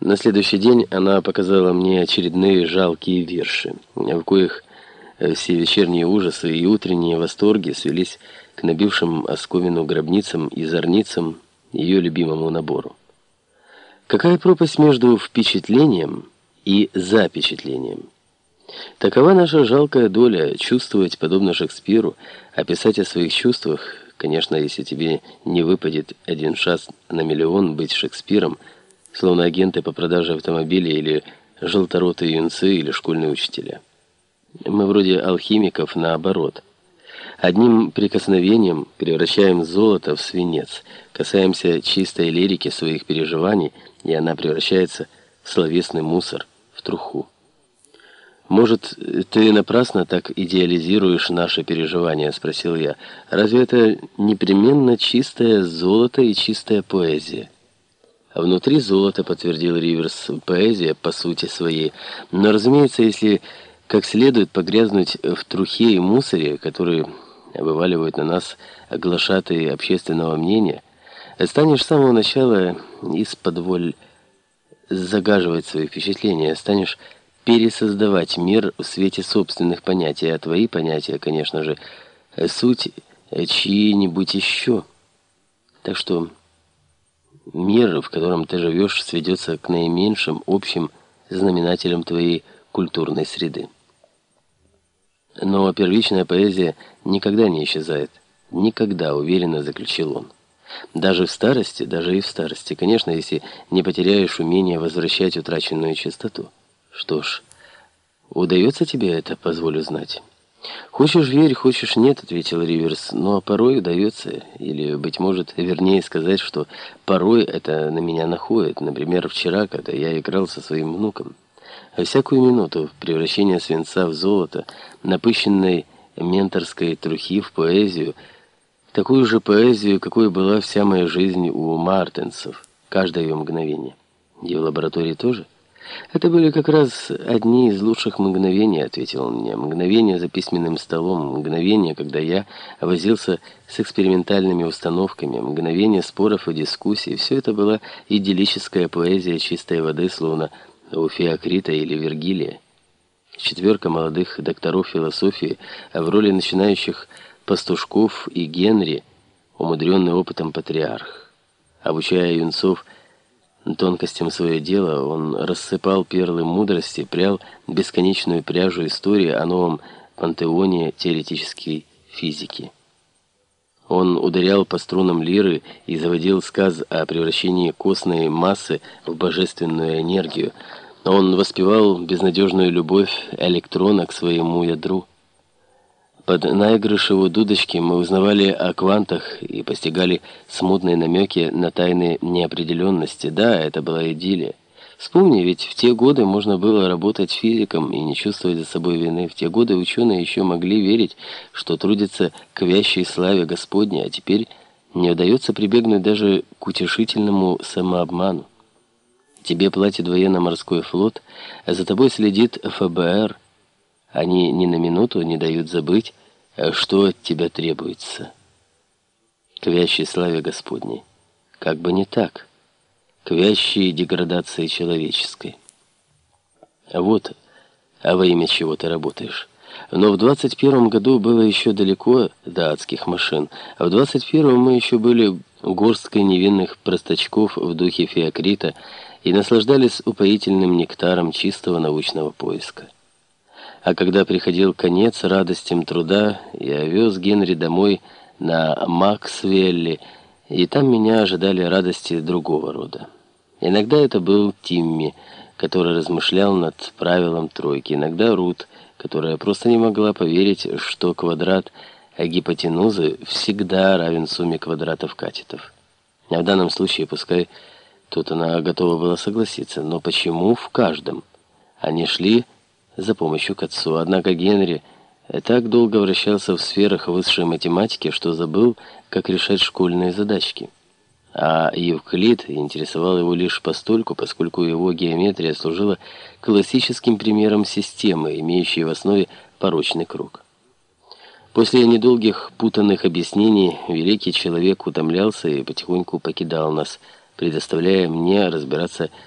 На следующий день она показала мне очередные жалкие верши, в коих э, все вечерние ужасы и утренние восторги свелись к набившим осковину гробницам и зорницам ее любимому набору. Какая пропасть между впечатлением и запечатлением? Такова наша жалкая доля чувствовать, подобно Шекспиру, описать о своих чувствах, конечно, если тебе не выпадет один шанс на миллион быть Шекспиром, словно агенты по продаже автомобилей или желторотые юнцы или школьные учителя. Мы вроде алхимиков наоборот. Одним прикосновением превращаем золото в свинец, касаемся чистой лирики своих переживаний, и она превращается в словесный мусор, в труху. «Может, ты напрасно так идеализируешь наши переживания?» — спросил я. «Разве это непременно чистое золото и чистая поэзия?» А внутри золото, подтвердил Риверс, поэзия по сути своей. Но, разумеется, если как следует погрязнуть в трухе и мусоре, которые вываливают на нас оглашатые общественного мнения, станешь с самого начала из-под воль загаживать свои впечатления, станешь пересоздавать мир в свете собственных понятий, а твои понятия, конечно же, суть чьи-нибудь еще. Так что... Мир, в котором ты живешь, сведется к наименьшим общим знаменателям твоей культурной среды. Но первичная поэзия никогда не исчезает. Никогда, уверенно заключил он. Даже в старости, даже и в старости, конечно, если не потеряешь умение возвращать утраченную чистоту. Что ж, удается тебе это, позволю знать. «Хочешь верь, хочешь нет», — ответил Риверс, «но порой удается, или, быть может, вернее сказать, что порой это на меня находит. Например, вчера, когда я играл со своим внуком. А всякую минуту превращение свинца в золото, напыщенной менторской трухи в поэзию, такую же поэзию, какой была вся моя жизнь у Мартенсов, каждое ее мгновение. И в лаборатории тоже?» «Это были как раз одни из лучших мгновений», — ответил он мне. «Мгновения за письменным столом, мгновения, когда я возился с экспериментальными установками, мгновения споров и дискуссий. Все это была идиллическая поэзия чистой воды, словно у Феокрита или Вергилия. Четверка молодых докторов философии в роли начинающих пастушков и Генри, умудренный опытом патриарх. Обучая юнцов, Тонкостям свое дело он рассыпал перлы мудрости, прял бесконечную пряжу истории о новом пантеоне теоретической физики. Он ударял по струнам лиры и заводил сказ о превращении костной массы в божественную энергию. Он воспевал безнадежную любовь электрона к своему ядру. Под наигрышеву дудочки мы узнавали о квантах и постигали смутные намеки на тайны неопределенности. Да, это была идиллия. Вспомни, ведь в те годы можно было работать физиком и не чувствовать за собой вины. В те годы ученые еще могли верить, что трудятся к вящей славе Господней, а теперь не удается прибегнуть даже к утешительному самообману. Тебе платит военно-морской флот, а за тобой следит ФБР. Они ни на минуту не дают забыть, что от тебя требуется? К вящей славе Господней. Как бы не так. К вящей деградации человеческой. Вот, а во имя чего ты работаешь. Но в 21 году было еще далеко до адских машин, а в 21 мы еще были горсткой невинных простачков в духе Феокрита и наслаждались упоительным нектаром чистого научного поиска. А когда приходил конец радостям труда, я вез Генри домой на Максвелли, и там меня ожидали радости другого рода. Иногда это был Тимми, который размышлял над правилом тройки, иногда Рут, которая просто не могла поверить, что квадрат гипотенузы всегда равен сумме квадратов катетов. А в данном случае, пускай тут она готова была согласиться, но почему в каждом? Они шли за помощью к отцу. Однако Генри так долго вращался в сферах высшей математики, что забыл, как решать школьные задачки. А Евклид интересовал его лишь постольку, поскольку его геометрия служила классическим примером системы, имеющей в основе порочный круг. После недолгих путанных объяснений великий человек утомлялся и потихоньку покидал нас, предоставляя мне разбираться